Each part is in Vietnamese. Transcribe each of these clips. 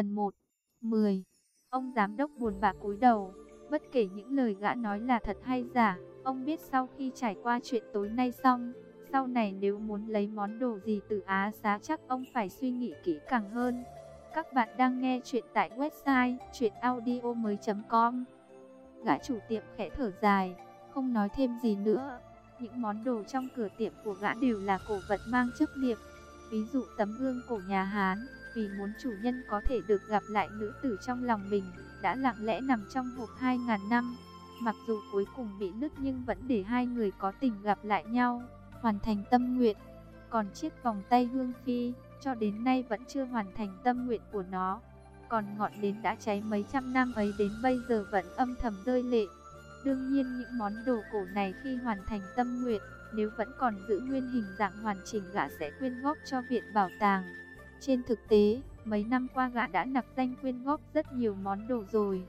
Phần 1 10 Ông giám đốc buồn bã cúi đầu, bất kể những lời gã nói là thật hay giả, ông biết sau khi trải qua chuyện tối nay xong, sau này nếu muốn lấy món đồ gì từ Á Xá chắc ông phải suy nghĩ kỹ càng hơn. Các bạn đang nghe chuyện tại website chuyenaudio.com Gã chủ tiệm khẽ thở dài, không nói thêm gì nữa. Những món đồ trong cửa tiệm của gã đều là cổ vật mang chức nghiệp, Ví dụ tấm gương cổ nhà Hán, vì muốn chủ nhân có thể được gặp lại nữ tử trong lòng mình, đã lặng lẽ nằm trong hộp 2.000 năm. Mặc dù cuối cùng bị nứt nhưng vẫn để hai người có tình gặp lại nhau, hoàn thành tâm nguyện. Còn chiếc vòng tay hương phi, cho đến nay vẫn chưa hoàn thành tâm nguyện của nó. Còn ngọn nến đã cháy mấy trăm năm ấy đến bây giờ vẫn âm thầm rơi lệ. Đương nhiên những món đồ cổ này khi hoàn thành tâm nguyện, nếu vẫn còn giữ nguyên hình dạng hoàn chỉnh gã sẽ quyên góp cho viện bảo tàng. Trên thực tế, mấy năm qua gã đã nặc danh quyên góp rất nhiều món đồ rồi.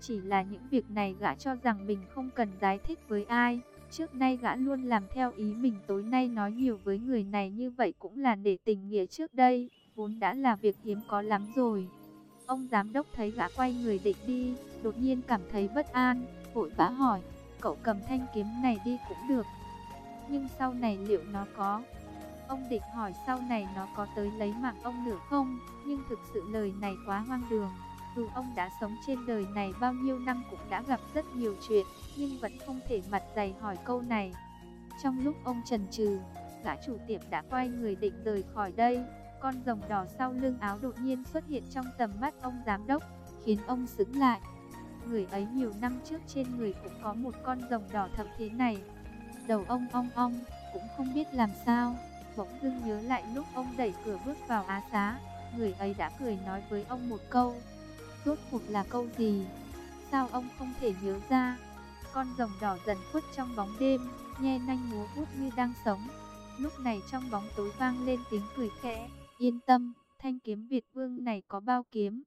Chỉ là những việc này gã cho rằng mình không cần giải thích với ai. Trước nay gã luôn làm theo ý mình tối nay nói nhiều với người này như vậy cũng là để tình nghĩa trước đây, vốn đã là việc hiếm có lắm rồi. Ông giám đốc thấy gã quay người định đi, đột nhiên cảm thấy bất an, vội vã hỏi, cậu cầm thanh kiếm này đi cũng được. Nhưng sau này liệu nó có Ông địch hỏi sau này nó có tới lấy mạng ông nữa không, nhưng thực sự lời này quá hoang đường. Dù ông đã sống trên đời này bao nhiêu năm cũng đã gặp rất nhiều chuyện, nhưng vẫn không thể mặt dày hỏi câu này. Trong lúc ông trần trừ, gã chủ tiệm đã quay người định rời khỏi đây. Con rồng đỏ sau lưng áo đột nhiên xuất hiện trong tầm mắt ông giám đốc, khiến ông sững lại. Người ấy nhiều năm trước trên người cũng có một con rồng đỏ thậm thế này. Đầu ông ong ong, cũng không biết làm sao bỗng dưng nhớ lại lúc ông đẩy cửa bước vào Á Xá, người ấy đã cười nói với ông một câu. Rốt cuộc là câu gì? Sao ông không thể nhớ ra? Con rồng đỏ dần khuất trong bóng đêm, nhe nanh múa vuốt như đang sống. Lúc này trong bóng tối vang lên tiếng cười khẽ, yên tâm, thanh kiếm Việt Vương này có bao kiếm.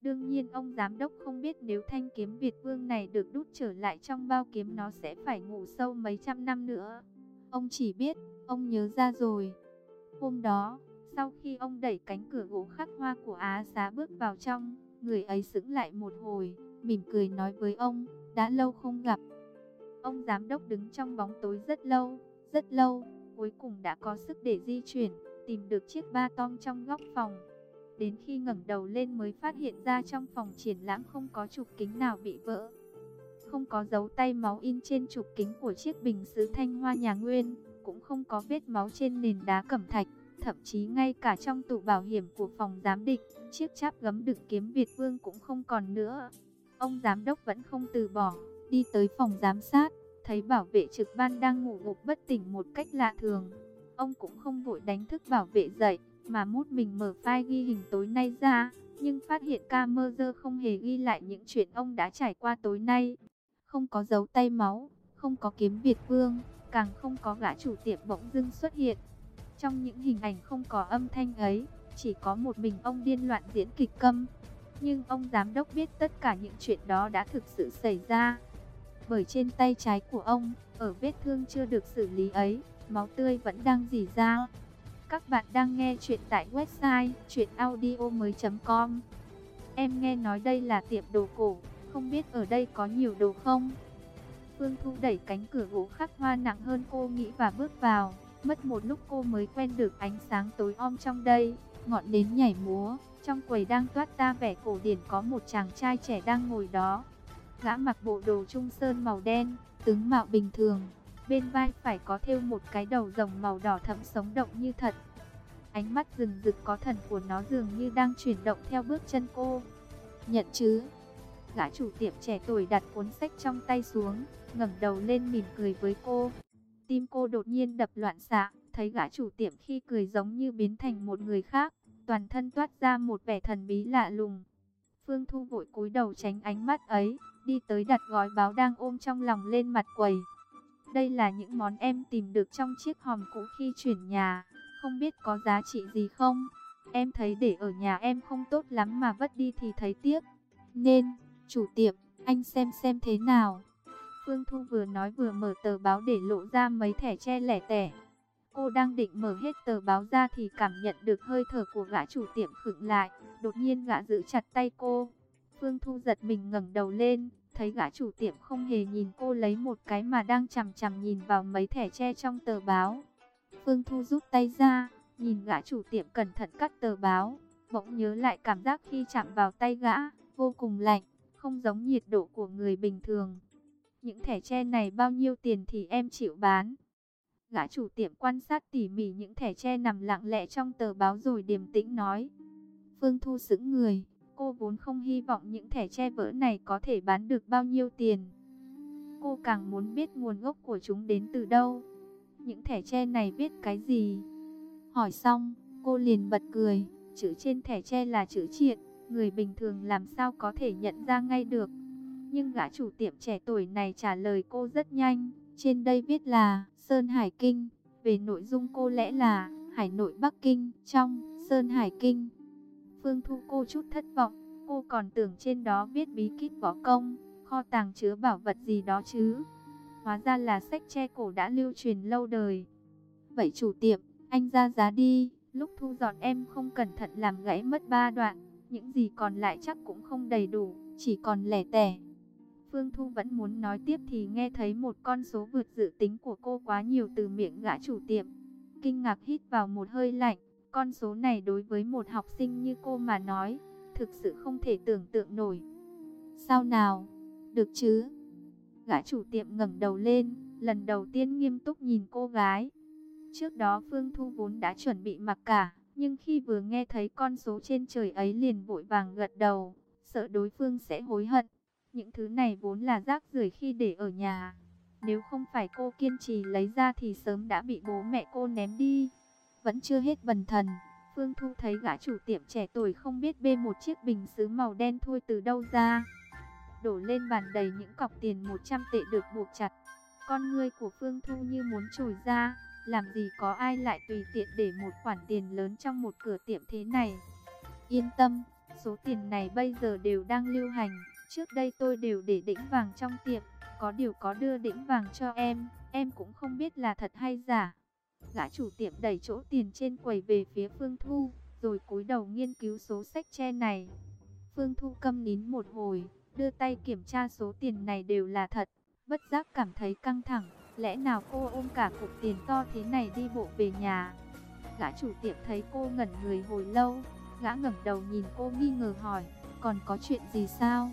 Đương nhiên ông giám đốc không biết nếu thanh kiếm Việt Vương này được đút trở lại trong bao kiếm nó sẽ phải ngủ sâu mấy trăm năm nữa. Ông chỉ biết, ông nhớ ra rồi. Hôm đó, sau khi ông đẩy cánh cửa gỗ khắc hoa của Á Xá bước vào trong, người ấy sững lại một hồi, mỉm cười nói với ông, đã lâu không gặp. Ông giám đốc đứng trong bóng tối rất lâu, rất lâu, cuối cùng đã có sức để di chuyển, tìm được chiếc ba tong trong góc phòng. Đến khi ngẩng đầu lên mới phát hiện ra trong phòng triển lãm không có trục kính nào bị vỡ không có dấu tay máu in trên trục kính của chiếc bình sứ thanh hoa nhà Nguyên, cũng không có vết máu trên nền đá cẩm thạch, thậm chí ngay cả trong tủ bảo hiểm của phòng giám định, chiếc cháp gấm đựng kiếm Việt Vương cũng không còn nữa. Ông giám đốc vẫn không từ bỏ, đi tới phòng giám sát, thấy bảo vệ trực ban đang ngủ gục bất tỉnh một cách lạ thường. Ông cũng không vội đánh thức bảo vệ dậy, mà mút mình mở file ghi hình tối nay ra, nhưng phát hiện camera không hề ghi lại những chuyện ông đã trải qua tối nay không có dấu tay máu, không có kiếm Việt Vương, càng không có gã chủ tiệm bỗng dưng xuất hiện. Trong những hình ảnh không có âm thanh ấy, chỉ có một mình ông điên loạn diễn kịch câm. Nhưng ông giám đốc biết tất cả những chuyện đó đã thực sự xảy ra. Bởi trên tay trái của ông, ở vết thương chưa được xử lý ấy, máu tươi vẫn đang dì ra. Các bạn đang nghe chuyện tại website chuyenaudio.com Em nghe nói đây là tiệm đồ cổ, không biết ở đây có nhiều đồ không? Phương Thu đẩy cánh cửa gỗ khắc hoa nặng hơn cô nghĩ và bước vào. Mất một lúc cô mới quen được ánh sáng tối om trong đây. Ngọn nến nhảy múa, trong quầy đang toát ra vẻ cổ điển có một chàng trai trẻ đang ngồi đó. Gã mặc bộ đồ trung sơn màu đen, tướng mạo bình thường. Bên vai phải có thêu một cái đầu rồng màu đỏ thẫm sống động như thật. Ánh mắt rừng rực có thần của nó dường như đang chuyển động theo bước chân cô. Nhận chứ? Gã chủ tiệm trẻ tuổi đặt cuốn sách trong tay xuống, ngẩng đầu lên mỉm cười với cô. Tim cô đột nhiên đập loạn xạ, thấy gã chủ tiệm khi cười giống như biến thành một người khác, toàn thân toát ra một vẻ thần bí lạ lùng. Phương Thu vội cúi đầu tránh ánh mắt ấy, đi tới đặt gói báo đang ôm trong lòng lên mặt quầy. Đây là những món em tìm được trong chiếc hòm cũ khi chuyển nhà, không biết có giá trị gì không? Em thấy để ở nhà em không tốt lắm mà vất đi thì thấy tiếc. Nên, Chủ tiệm, anh xem xem thế nào. Phương Thu vừa nói vừa mở tờ báo để lộ ra mấy thẻ che lẻ tẻ. Cô đang định mở hết tờ báo ra thì cảm nhận được hơi thở của gã chủ tiệm khựng lại. Đột nhiên gã giữ chặt tay cô. Phương Thu giật mình ngẩng đầu lên, thấy gã chủ tiệm không hề nhìn cô lấy một cái mà đang chằm chằm nhìn vào mấy thẻ tre trong tờ báo. Phương Thu rút tay ra, nhìn gã chủ tiệm cẩn thận cắt tờ báo, bỗng nhớ lại cảm giác khi chạm vào tay gã, vô cùng lạnh, không giống nhiệt độ của người bình thường. Những thẻ tre này bao nhiêu tiền thì em chịu bán. Gã chủ tiệm quan sát tỉ mỉ những thẻ tre nằm lặng lẽ trong tờ báo rồi điềm tĩnh nói. Phương Thu sững người, cô vốn không hy vọng những thẻ tre vỡ này có thể bán được bao nhiêu tiền. Cô càng muốn biết nguồn gốc của chúng đến từ đâu. Những thẻ tre này viết cái gì? Hỏi xong, cô liền bật cười, chữ trên thẻ tre là chữ triện, người bình thường làm sao có thể nhận ra ngay được. Nhưng gã chủ tiệm trẻ tuổi này trả lời cô rất nhanh, trên đây viết là Sơn Hải Kinh, về nội dung cô lẽ là Hải Nội Bắc Kinh, trong Sơn Hải Kinh. Phương Thu cô chút thất vọng, cô còn tưởng trên đó viết bí kíp võ công, kho tàng chứa bảo vật gì đó chứ. Hóa ra là sách tre cổ đã lưu truyền lâu đời. Vậy chủ tiệm, anh ra giá đi, lúc thu dọn em không cẩn thận làm gãy mất ba đoạn, những gì còn lại chắc cũng không đầy đủ, chỉ còn lẻ tẻ. Phương Thu vẫn muốn nói tiếp thì nghe thấy một con số vượt dự tính của cô quá nhiều từ miệng gã chủ tiệm. Kinh ngạc hít vào một hơi lạnh, con số này đối với một học sinh như cô mà nói, thực sự không thể tưởng tượng nổi. Sao nào? Được chứ? Gã chủ tiệm ngẩng đầu lên, lần đầu tiên nghiêm túc nhìn cô gái. Trước đó Phương Thu vốn đã chuẩn bị mặc cả, nhưng khi vừa nghe thấy con số trên trời ấy liền vội vàng gật đầu, sợ đối phương sẽ hối hận. Những thứ này vốn là rác rưởi khi để ở nhà. Nếu không phải cô kiên trì lấy ra thì sớm đã bị bố mẹ cô ném đi. Vẫn chưa hết bần thần, Phương Thu thấy gã chủ tiệm trẻ tuổi không biết bê một chiếc bình sứ màu đen thui từ đâu ra. Đổ lên bàn đầy những cọc tiền 100 tệ được buộc chặt. Con ngươi của Phương Thu như muốn trồi ra, làm gì có ai lại tùy tiện để một khoản tiền lớn trong một cửa tiệm thế này. Yên tâm, số tiền này bây giờ đều đang lưu hành. Trước đây tôi đều để đĩnh vàng trong tiệm, có điều có đưa đĩnh vàng cho em, em cũng không biết là thật hay giả. Gã chủ tiệm đẩy chỗ tiền trên quầy về phía Phương Thu, rồi cúi đầu nghiên cứu số sách tre này. Phương Thu câm nín một hồi, đưa tay kiểm tra số tiền này đều là thật, bất giác cảm thấy căng thẳng. Lẽ nào cô ôm cả cục tiền to thế này đi bộ về nhà? Gã chủ tiệm thấy cô ngẩn người hồi lâu, gã ngẩng đầu nhìn cô nghi ngờ hỏi, còn có chuyện gì sao?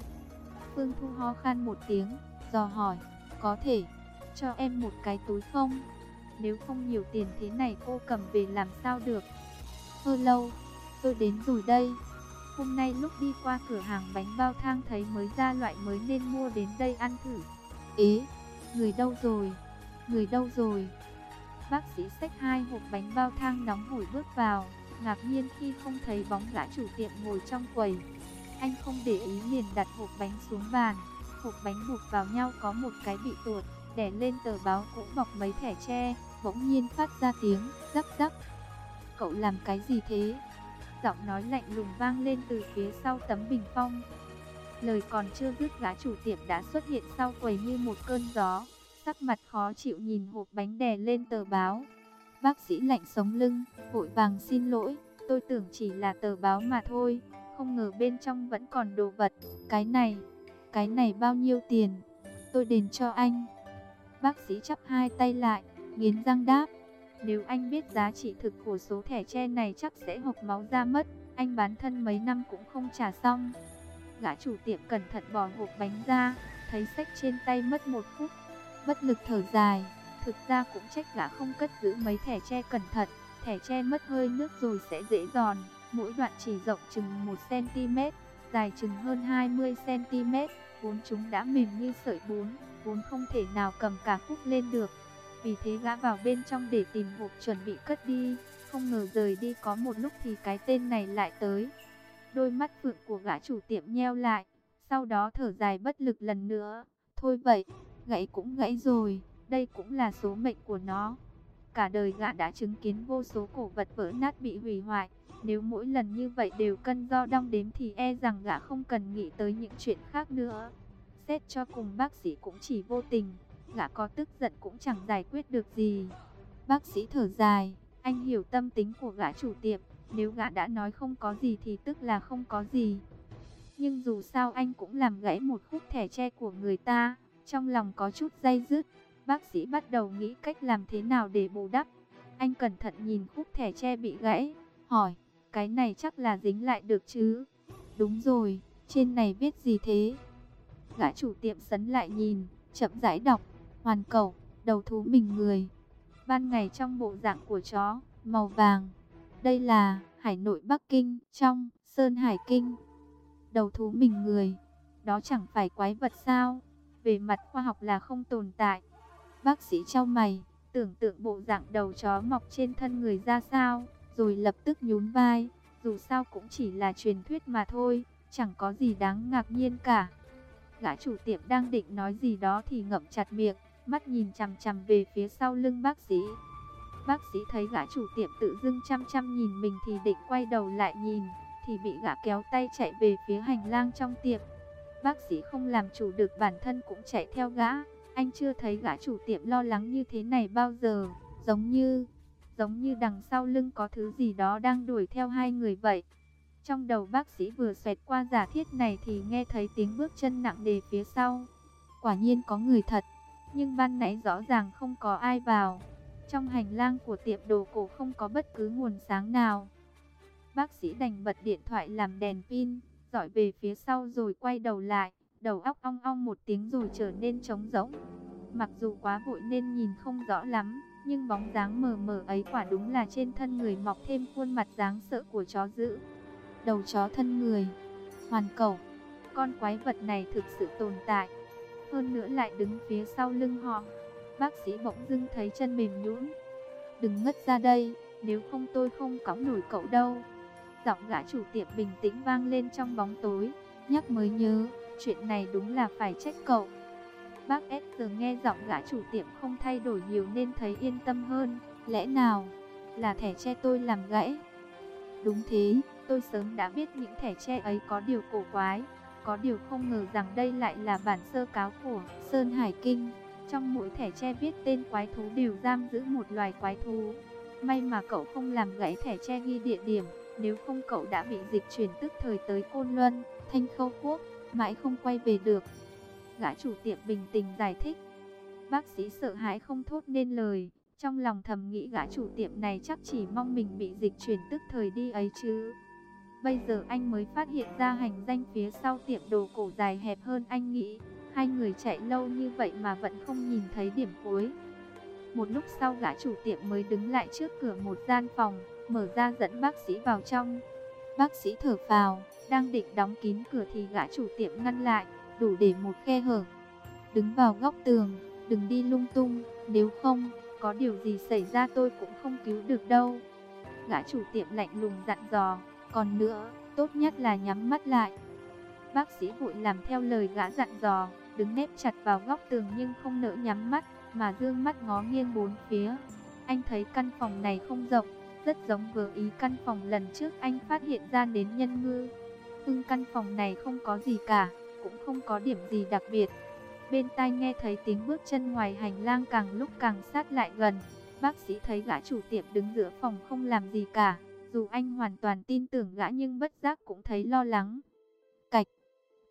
Phương Thu ho khan một tiếng, dò hỏi, có thể cho em một cái túi không? Nếu không nhiều tiền thế này cô cầm về làm sao được? Hơ lâu, tôi đến rồi đây. Hôm nay lúc đi qua cửa hàng bánh bao thang thấy mới ra loại mới nên mua đến đây ăn thử. Ế, người đâu rồi? Người đâu rồi? Bác sĩ xách hai hộp bánh bao thang nóng hổi bước vào, ngạc nhiên khi không thấy bóng gã chủ tiệm ngồi trong quầy. Anh không để ý liền đặt hộp bánh xuống bàn. Hộp bánh buộc vào nhau có một cái bị tuột, đè lên tờ báo cũng bọc mấy thẻ tre, bỗng nhiên phát ra tiếng rắc rắc. Cậu làm cái gì thế? Giọng nói lạnh lùng vang lên từ phía sau tấm bình phong. Lời còn chưa dứt gã chủ tiệm đã xuất hiện sau quầy như một cơn gió, sắc mặt khó chịu nhìn hộp bánh đè lên tờ báo. Bác sĩ lạnh sống lưng, vội vàng xin lỗi, tôi tưởng chỉ là tờ báo mà thôi, không ngờ bên trong vẫn còn đồ vật. Cái này, cái này bao nhiêu tiền? Tôi đền cho anh. Bác sĩ chắp hai tay lại, nghiến răng đáp. Nếu anh biết giá trị thực của số thẻ tre này chắc sẽ hộc máu ra mất. Anh bán thân mấy năm cũng không trả xong. Gã chủ tiệm cẩn thận bỏ hộp bánh ra, thấy sách trên tay mất một phút. Bất lực thở dài, thực ra cũng trách gã không cất giữ mấy thẻ tre cẩn thận. Thẻ tre mất hơi nước rồi sẽ dễ giòn, mỗi đoạn chỉ rộng chừng 1cm, dài chừng hơn 20cm, vốn chúng đã mềm như sợi bún, vốn không thể nào cầm cả khúc lên được. Vì thế gã vào bên trong để tìm hộp chuẩn bị cất đi, không ngờ rời đi có một lúc thì cái tên này lại tới. Đôi mắt phượng của gã chủ tiệm nheo lại, sau đó thở dài bất lực lần nữa. Thôi vậy, gãy cũng gãy rồi, đây cũng là số mệnh của nó. Cả đời gã đã chứng kiến vô số cổ vật vỡ nát bị hủy hoại. Nếu mỗi lần như vậy đều cân do đong đếm thì e rằng gã không cần nghĩ tới những chuyện khác nữa. Xét cho cùng bác sĩ cũng chỉ vô tình, gã có tức giận cũng chẳng giải quyết được gì. Bác sĩ thở dài, anh hiểu tâm tính của gã chủ tiệm, nếu gã đã nói không có gì thì tức là không có gì. Nhưng dù sao anh cũng làm gãy một khúc thẻ tre của người ta, trong lòng có chút dây dứt. Bác sĩ bắt đầu nghĩ cách làm thế nào để bù đắp. Anh cẩn thận nhìn khúc thẻ tre bị gãy, hỏi, cái này chắc là dính lại được chứ? Đúng rồi, trên này viết gì thế? Gã chủ tiệm sấn lại nhìn, chậm rãi đọc, hoàn cầu, đầu thú mình người. Ban ngày trong bộ dạng của chó, màu vàng. Đây là Hải Nội Bắc Kinh, trong Sơn Hải Kinh. Đầu thú mình người, đó chẳng phải quái vật sao? Về mặt khoa học là không tồn tại. Bác sĩ trao mày, tưởng tượng bộ dạng đầu chó mọc trên thân người ra sao, rồi lập tức nhún vai. Dù sao cũng chỉ là truyền thuyết mà thôi, chẳng có gì đáng ngạc nhiên cả. Gã chủ tiệm đang định nói gì đó thì ngậm chặt miệng, mắt nhìn chằm chằm về phía sau lưng bác sĩ. Bác sĩ thấy gã chủ tiệm tự dưng chăm chăm nhìn mình thì định quay đầu lại nhìn, thì bị gã kéo tay chạy về phía hành lang trong tiệm. Bác sĩ không làm chủ được bản thân cũng chạy theo gã. Anh chưa thấy gã chủ tiệm lo lắng như thế này bao giờ, giống như, giống như đằng sau lưng có thứ gì đó đang đuổi theo hai người vậy. Trong đầu bác sĩ vừa xoẹt qua giả thiết này thì nghe thấy tiếng bước chân nặng đề phía sau. Quả nhiên có người thật, nhưng ban nãy rõ ràng không có ai vào. Trong hành lang của tiệm đồ cổ không có bất cứ nguồn sáng nào. Bác sĩ đành bật điện thoại làm đèn pin, dõi về phía sau rồi quay đầu lại, đầu óc ong ong một tiếng rồi trở nên trống rỗng. Mặc dù quá vội nên nhìn không rõ lắm, nhưng bóng dáng mờ mờ ấy quả đúng là trên thân người mọc thêm khuôn mặt dáng sợ của chó dữ. Đầu chó thân người, hoàn cầu, con quái vật này thực sự tồn tại. Hơn nữa lại đứng phía sau lưng họ. Bác sĩ bỗng dưng thấy chân mềm nhũn. Đừng ngất ra đây, nếu không tôi không cõng nổi cậu đâu. Giọng gã chủ tiệm bình tĩnh vang lên trong bóng tối, nhắc mới nhớ, chuyện này đúng là phải trách cậu. Bác S giờ nghe giọng gã chủ tiệm không thay đổi nhiều nên thấy yên tâm hơn, lẽ nào là thẻ che tôi làm gãy? Đúng thế, tôi sớm đã biết những thẻ che ấy có điều cổ quái, có điều không ngờ rằng đây lại là bản sơ cáo của Sơn Hải Kinh. Trong mỗi thẻ che viết tên quái thú đều giam giữ một loài quái thú. May mà cậu không làm gãy thẻ che ghi địa điểm, nếu không cậu đã bị dịch chuyển tức thời tới Côn Luân, Thanh Khâu Quốc, mãi không quay về được. Gã chủ tiệm bình tĩnh giải thích. Bác sĩ sợ hãi không thốt nên lời, trong lòng thầm nghĩ gã chủ tiệm này chắc chỉ mong mình bị dịch chuyển tức thời đi ấy chứ. Bây giờ anh mới phát hiện ra hành danh phía sau tiệm đồ cổ dài hẹp hơn anh nghĩ. Hai người chạy lâu như vậy mà vẫn không nhìn thấy điểm cuối. Một lúc sau gã chủ tiệm mới đứng lại trước cửa một gian phòng, mở ra dẫn bác sĩ vào trong. Bác sĩ thở vào, đang định đóng kín cửa thì gã chủ tiệm ngăn lại, đủ để một khe hở. Đứng vào góc tường, đừng đi lung tung, nếu không, có điều gì xảy ra tôi cũng không cứu được đâu. Gã chủ tiệm lạnh lùng dặn dò, còn nữa, tốt nhất là nhắm mắt lại. Bác sĩ vội làm theo lời gã dặn dò, đứng nép chặt vào góc tường nhưng không nỡ nhắm mắt, mà dương mắt ngó nghiêng bốn phía. Anh thấy căn phòng này không rộng, rất giống với ý căn phòng lần trước anh phát hiện ra đến nhân ngư. Nhưng căn phòng này không có gì cả, cũng không có điểm gì đặc biệt. Bên tai nghe thấy tiếng bước chân ngoài hành lang càng lúc càng sát lại gần. Bác sĩ thấy gã chủ tiệm đứng giữa phòng không làm gì cả. Dù anh hoàn toàn tin tưởng gã nhưng bất giác cũng thấy lo lắng. Cạch,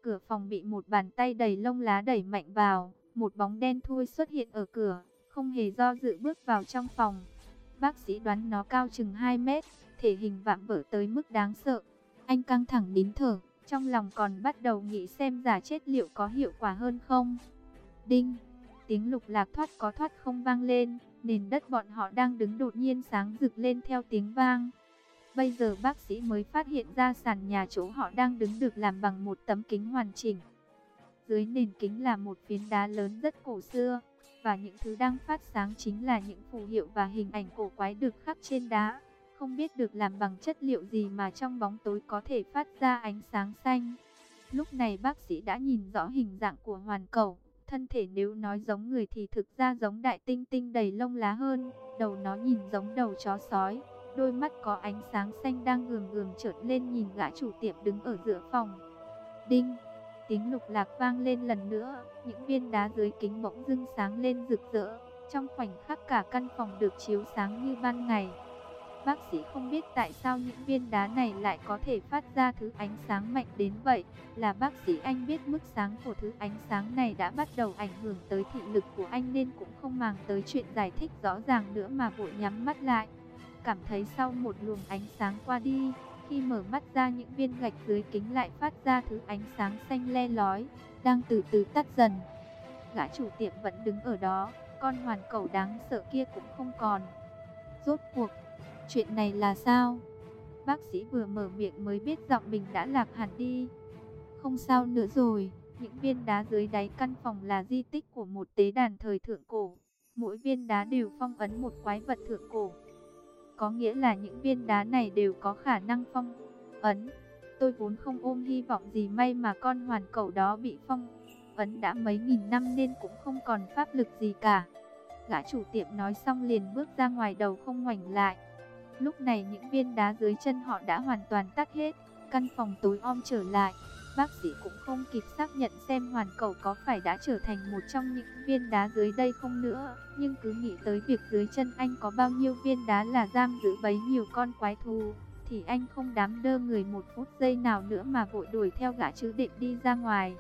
cửa phòng bị một bàn tay đầy lông lá đẩy mạnh vào. Một bóng đen thui xuất hiện ở cửa, không hề do dự bước vào trong phòng. Bác sĩ đoán nó cao chừng 2 mét, thể hình vạm vỡ tới mức đáng sợ. Anh căng thẳng nín thở, trong lòng còn bắt đầu nghĩ xem giả chết liệu có hiệu quả hơn không. Đinh, tiếng lục lạc thoát có thoát không vang lên, nền đất bọn họ đang đứng đột nhiên sáng rực lên theo tiếng vang. Bây giờ bác sĩ mới phát hiện ra sàn nhà chỗ họ đang đứng được làm bằng một tấm kính hoàn chỉnh. Dưới nền kính là một phiến đá lớn rất cổ xưa, và những thứ đang phát sáng chính là những phù hiệu và hình ảnh cổ quái được khắc trên đá. Không biết được làm bằng chất liệu gì mà trong bóng tối có thể phát ra ánh sáng xanh. Lúc này bác sĩ đã nhìn rõ hình dạng của hoàn cầu. Thân thể nếu nói giống người thì thực ra giống đại tinh tinh đầy lông lá hơn. Đầu nó nhìn giống đầu chó sói. Đôi mắt có ánh sáng xanh đang gườm gườm trợn lên nhìn gã chủ tiệm đứng ở giữa phòng. Đinh! Tiếng lục lạc vang lên lần nữa, những viên đá dưới kính bỗng dưng sáng lên rực rỡ, Trong khoảnh khắc cả căn phòng được chiếu sáng như ban ngày. Bác sĩ không biết tại sao những viên đá này lại có thể phát ra thứ ánh sáng mạnh đến vậy. Là bác sĩ anh biết mức sáng của thứ ánh sáng này đã bắt đầu ảnh hưởng tới thị lực của anh nên cũng không màng tới chuyện giải thích rõ ràng nữa mà vội nhắm mắt lại. Cảm thấy sau một luồng ánh sáng qua đi, khi mở mắt ra những viên gạch dưới kính lại phát ra thứ ánh sáng xanh le lói, đang từ từ tắt dần. Gã chủ tiệm vẫn đứng ở đó, con hoàn cẩu đáng sợ kia cũng không còn. Rốt cuộc, chuyện này là sao? Bác sĩ vừa mở miệng mới biết giọng mình đã lạc hẳn đi. Không sao nữa rồi, những viên đá dưới đáy căn phòng là di tích của một tế đàn thời thượng cổ. Mỗi viên đá đều phong ấn một quái vật thượng cổ. Có nghĩa là những viên đá này đều có khả năng phong ấn. Tôi vốn không ôm hy vọng gì may mà con hoàn cầu đó bị phong ấn đã mấy nghìn năm nên cũng không còn pháp lực gì cả. Gã chủ tiệm nói xong liền bước ra ngoài đầu không ngoảnh lại. Lúc này những viên đá dưới chân họ đã hoàn toàn tắt hết, căn phòng tối om trở lại. Bác sĩ cũng không kịp xác nhận xem hoàn cầu có phải đã trở thành một trong những viên đá dưới đây không nữa. Nhưng cứ nghĩ tới việc dưới chân anh có bao nhiêu viên đá là giam giữ bấy nhiều con quái thú. Thì anh không dám đơ người một phút giây nào nữa mà vội đuổi theo gã chứ định đi ra ngoài.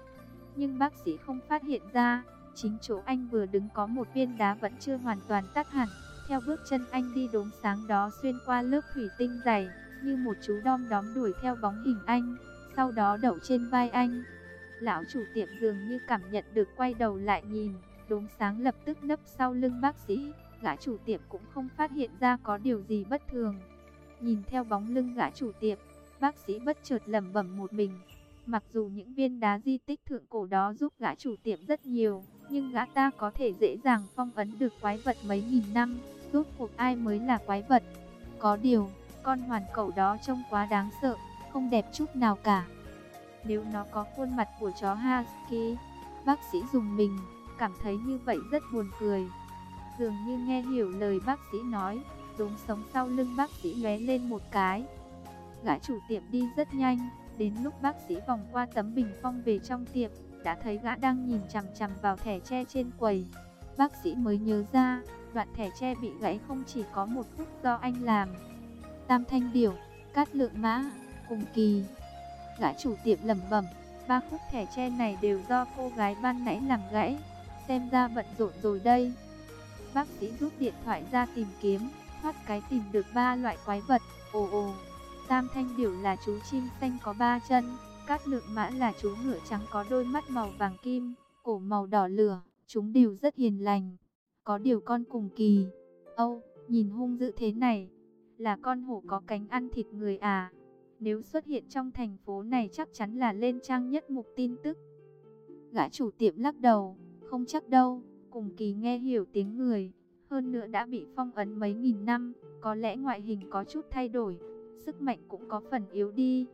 Nhưng bác sĩ không phát hiện ra, chính chỗ anh vừa đứng có một viên đá vẫn chưa hoàn toàn tắt hẳn. Theo bước chân anh đi đốm sáng đó xuyên qua lớp thủy tinh dày, như một chú đom đóm đuổi theo bóng hình anh sau đó đậu trên vai anh. Lão chủ tiệm dường như cảm nhận được quay đầu lại nhìn, đốm sáng lập tức nấp sau lưng bác sĩ, gã chủ tiệm cũng không phát hiện ra có điều gì bất thường. Nhìn theo bóng lưng gã chủ tiệm, bác sĩ bất chợt lẩm bẩm một mình. Mặc dù những viên đá di tích thượng cổ đó giúp gã chủ tiệm rất nhiều, nhưng gã ta có thể dễ dàng phong ấn được quái vật mấy nghìn năm, rốt cuộc ai mới là quái vật. Có điều, con hoàn cẩu đó trông quá đáng sợ, không đẹp chút nào cả. Nếu nó có khuôn mặt của chó Husky, bác sĩ dùng mình, cảm thấy như vậy rất buồn cười. Dường như nghe hiểu lời bác sĩ nói, đốm sống sau lưng bác sĩ lóe lên một cái. Gã chủ tiệm đi rất nhanh, đến lúc bác sĩ vòng qua tấm bình phong về trong tiệm, đã thấy gã đang nhìn chằm chằm vào thẻ tre trên quầy. Bác sĩ mới nhớ ra, đoạn thẻ tre bị gãy không chỉ có một phút do anh làm. Tam thanh điểu, cát lượng mã, cùng kỳ. Gã chủ tiệm lẩm bẩm, ba khúc thẻ tre này đều do cô gái ban nãy làm gãy, xem ra bận rộn rồi đây. Bác sĩ rút điện thoại ra tìm kiếm, thoát cái tìm được ba loại quái vật, ồ ồ. Tam thanh điểu là chú chim xanh có ba chân, cát lượng mã là chú ngựa trắng có đôi mắt màu vàng kim, cổ màu đỏ lửa, chúng đều rất hiền lành. Có điều con cùng kỳ, âu, nhìn hung dữ thế này, là con hổ có cánh ăn thịt người à? Nếu xuất hiện trong thành phố này chắc chắn là lên trang nhất mục tin tức. Gã chủ tiệm lắc đầu, không chắc đâu, cùng kỳ nghe hiểu tiếng người, hơn nữa đã bị phong ấn mấy nghìn năm, có lẽ ngoại hình có chút thay đổi, sức mạnh cũng có phần yếu đi.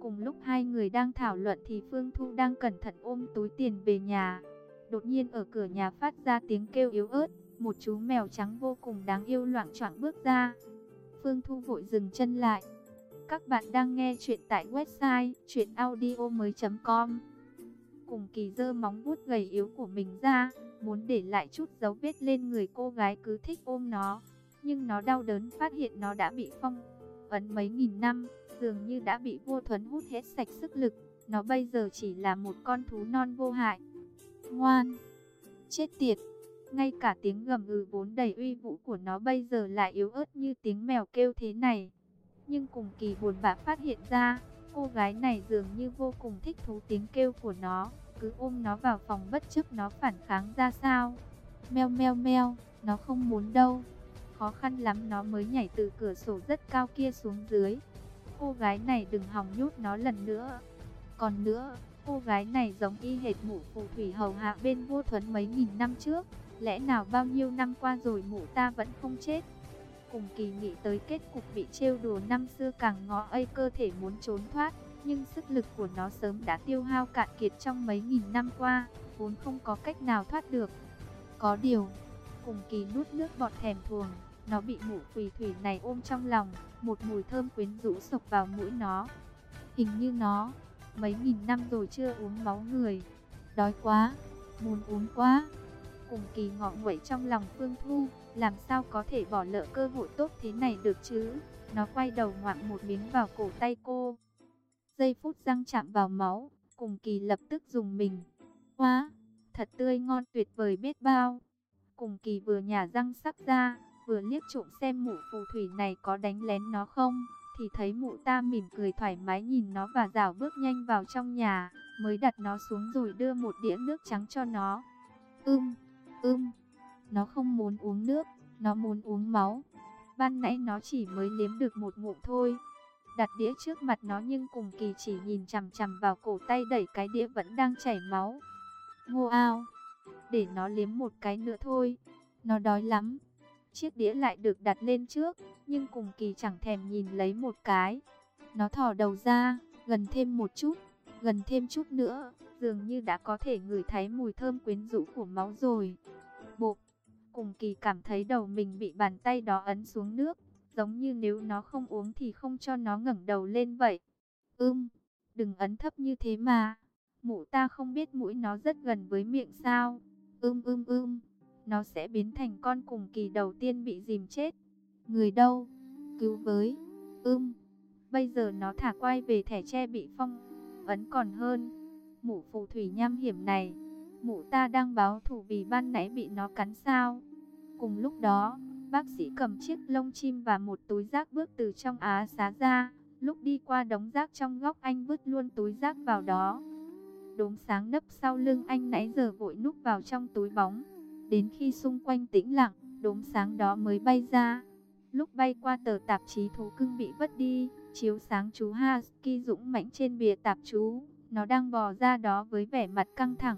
Cùng lúc hai người đang thảo luận thì Phương Thu đang cẩn thận ôm túi tiền về nhà. Đột nhiên ở cửa nhà phát ra tiếng kêu yếu ớt, một chú mèo trắng vô cùng đáng yêu loạn choạng bước ra. Phương Thu vội dừng chân lại, các bạn đang nghe chuyện tại website chuyenaudio.com Cùng kỳ dơ móng vuốt gầy yếu của mình ra, muốn để lại chút dấu vết lên người cô gái cứ thích ôm nó. Nhưng nó đau đớn phát hiện nó đã bị phong ấn mấy nghìn năm, dường như đã bị vô thuấn hút hết sạch sức lực. Nó bây giờ chỉ là một con thú non vô hại. Ngoan! Chết tiệt! Ngay cả tiếng gầm ừ vốn đầy uy vũ của nó bây giờ lại yếu ớt như tiếng mèo kêu thế này. Nhưng cùng kỳ buồn bã phát hiện ra, cô gái này dường như vô cùng thích thú tiếng kêu của nó, cứ ôm nó vào phòng bất chấp nó phản kháng ra sao. Meo meo meo, nó không muốn đâu. Khó khăn lắm nó mới nhảy từ cửa sổ rất cao kia xuống dưới. Cô gái này đừng hòng nhốt nó lần nữa. Còn nữa, cô gái này giống y hệt mụ phù thủy hầu hạ bên vua thuấn mấy nghìn năm trước. Lẽ nào bao nhiêu năm qua rồi mụ ta vẫn không chết? Cùng kỳ nghĩ tới kết cục bị trêu đùa năm xưa càng ngó ấy cơ thể muốn trốn thoát, nhưng sức lực của nó sớm đã tiêu hao cạn kiệt trong mấy nghìn năm qua, vốn không có cách nào thoát được. Có điều, cùng kỳ nuốt nước bọt thèm thuồng, nó bị mụ quỳ thủy này ôm trong lòng, một mùi thơm quyến rũ sộc vào mũi nó. Hình như nó, mấy nghìn năm rồi chưa uống máu người, đói quá, muốn uống quá. Cùng kỳ ngọ nguậy trong lòng Phương Thu, làm sao có thể bỏ lỡ cơ hội tốt thế này được chứ? Nó quay đầu ngoạng một miếng vào cổ tay cô. Giây phút răng chạm vào máu, cùng kỳ lập tức dùng mình. Quá, thật tươi ngon tuyệt vời biết bao. Cùng kỳ vừa nhả răng sắc ra, vừa liếc trộm xem mụ phù thủy này có đánh lén nó không, thì thấy mụ ta mỉm cười thoải mái nhìn nó và rảo bước nhanh vào trong nhà, mới đặt nó xuống rồi đưa một đĩa nước trắng cho nó. Ưm, ưm, nó không muốn uống nước, nó muốn uống máu. Ban nãy nó chỉ mới liếm được một ngụm thôi. Đặt đĩa trước mặt nó nhưng cùng kỳ chỉ nhìn chằm chằm vào cổ tay đẩy cái đĩa vẫn đang chảy máu. Ngô ao, để nó liếm một cái nữa thôi, nó đói lắm. Chiếc đĩa lại được đặt lên trước, nhưng cùng kỳ chẳng thèm nhìn lấy một cái. Nó thò đầu ra, gần thêm một chút, gần thêm chút nữa, dường như đã có thể ngửi thấy mùi thơm quyến rũ của máu rồi. Bộp, cùng kỳ cảm thấy đầu mình bị bàn tay đó ấn xuống nước, giống như nếu nó không uống thì không cho nó ngẩng đầu lên vậy. Ưm, đừng ấn thấp như thế mà. Mụ ta không biết mũi nó rất gần với miệng sao. Ưm ưm ưm, nó sẽ biến thành con cùng kỳ đầu tiên bị dìm chết. Người đâu? Cứu với. Ưm, bây giờ nó thả quay về thẻ tre bị phong ấn còn hơn. Mụ phù thủy nham hiểm này, mụ ta đang báo thủ vì ban nãy bị nó cắn sao. Cùng lúc đó, bác sĩ cầm chiếc lông chim và một túi rác bước từ trong á xá ra. Lúc đi qua đống rác trong góc anh vứt luôn túi rác vào đó. Đốm sáng nấp sau lưng anh nãy giờ vội núp vào trong túi bóng. Đến khi xung quanh tĩnh lặng, đốm sáng đó mới bay ra. Lúc bay qua tờ tạp chí thú cưng bị vứt đi, chiếu sáng chú Husky dũng mãnh trên bìa tạp chú. Nó đang bò ra đó với vẻ mặt căng thẳng.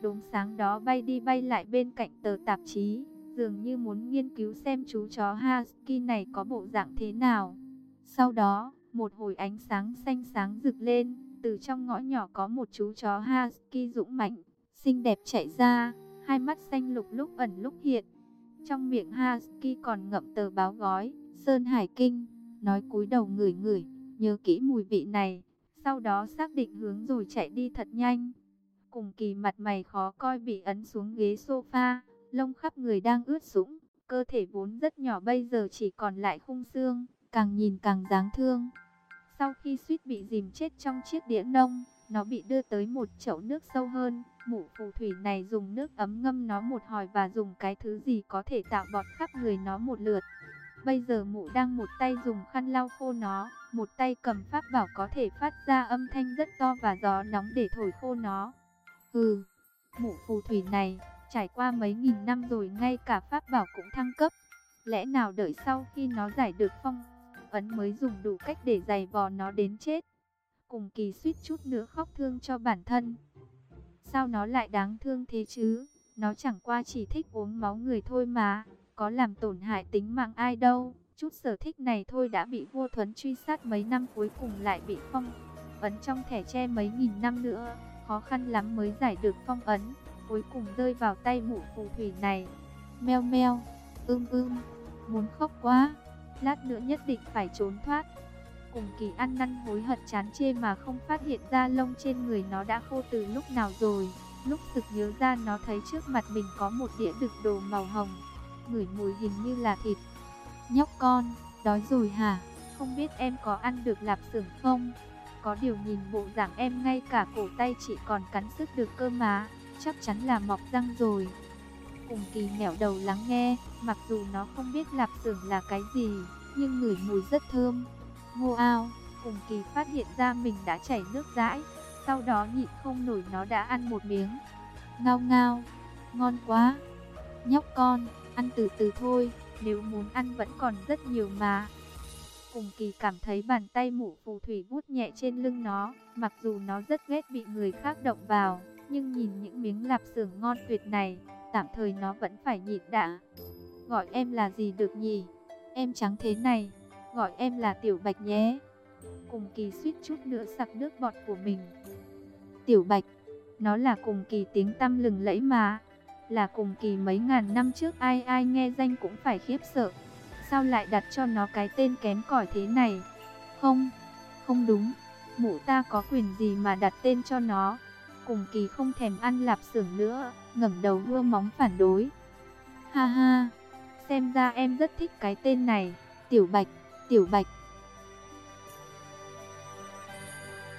Đốm sáng đó bay đi bay lại bên cạnh tờ tạp chí, dường như muốn nghiên cứu xem chú chó Husky này có bộ dạng thế nào. Sau đó, một hồi ánh sáng xanh sáng rực lên, từ trong ngõ nhỏ có một chú chó Husky dũng mãnh, xinh đẹp chạy ra, hai mắt xanh lục lúc ẩn lúc hiện. Trong miệng Husky còn ngậm tờ báo gói, Sơn Hải Kinh, nói cúi đầu ngửi ngửi, nhớ kỹ mùi vị này, sau đó xác định hướng rồi chạy đi thật nhanh. Cùng kỳ mặt mày khó coi bị ấn xuống ghế sofa, lông khắp người đang ướt sũng, cơ thể vốn rất nhỏ bây giờ chỉ còn lại khung xương, càng nhìn càng đáng thương. Sau khi suýt bị dìm chết trong chiếc đĩa nông, nó bị đưa tới một chậu nước sâu hơn. Mụ phù thủy này dùng nước ấm ngâm nó một hồi và dùng cái thứ gì có thể tạo bọt khắp người nó một lượt. Bây giờ mụ đang một tay dùng khăn lau khô nó, một tay cầm pháp bảo có thể phát ra âm thanh rất to và gió nóng để thổi khô nó. Ừ, mụ phù thủy này, trải qua mấy nghìn năm rồi ngay cả pháp bảo cũng thăng cấp. Lẽ nào đợi sau khi nó giải được phong ấn mới dùng đủ cách để giày vò nó đến chết. Cùng kỳ suýt chút nữa khóc thương cho bản thân. Sao nó lại đáng thương thế chứ? Nó chẳng qua chỉ thích uống máu người thôi mà, có làm tổn hại tính mạng ai đâu. Chút sở thích này thôi đã bị vua thuấn truy sát mấy năm cuối cùng lại bị phong ấn trong thẻ tre mấy nghìn năm nữa. Khó khăn lắm mới giải được phong ấn, cuối cùng rơi vào tay mụ phù thủy này. Meo meo, ưm ưm, muốn khóc quá lát nữa nhất định phải trốn thoát. Cùng kỳ ăn năn hối hận chán chê mà không phát hiện ra lông trên người nó đã khô từ lúc nào rồi. Lúc thực nhớ ra nó thấy trước mặt mình có một đĩa đực đồ màu hồng, ngửi mùi hình như là thịt. Nhóc con, đói rồi hả? Không biết em có ăn được lạp xưởng không? Có điều nhìn bộ dạng em ngay cả cổ tay chỉ còn cắn sức được cơ mà, chắc chắn là mọc răng rồi. Cùng kỳ nghẹo đầu lắng nghe, mặc dù nó không biết lạp xưởng là cái gì, nhưng ngửi mùi rất thơm. Ngô ao, cùng kỳ phát hiện ra mình đã chảy nước dãi, sau đó nhịn không nổi nó đã ăn một miếng. Ngao ngao, ngon quá. Nhóc con, ăn từ từ thôi, nếu muốn ăn vẫn còn rất nhiều mà. Cùng kỳ cảm thấy bàn tay mụ phù thủy vuốt nhẹ trên lưng nó, mặc dù nó rất ghét bị người khác động vào, nhưng nhìn những miếng lạp xưởng ngon tuyệt này, tạm thời nó vẫn phải nhịn đã. Gọi em là gì được nhỉ? Em trắng thế này, gọi em là Tiểu Bạch nhé. Cùng kỳ suýt chút nữa sặc nước bọt của mình. Tiểu Bạch, nó là cùng kỳ tiếng tăm lừng lẫy mà. Là cùng kỳ mấy ngàn năm trước ai ai nghe danh cũng phải khiếp sợ. Sao lại đặt cho nó cái tên kém cỏi thế này? Không, không đúng. Mụ ta có quyền gì mà đặt tên cho nó? Cùng kỳ không thèm ăn lạp xưởng nữa, ngẩng đầu hưa móng phản đối. Ha ha, xem ra em rất thích cái tên này, Tiểu Bạch, Tiểu Bạch.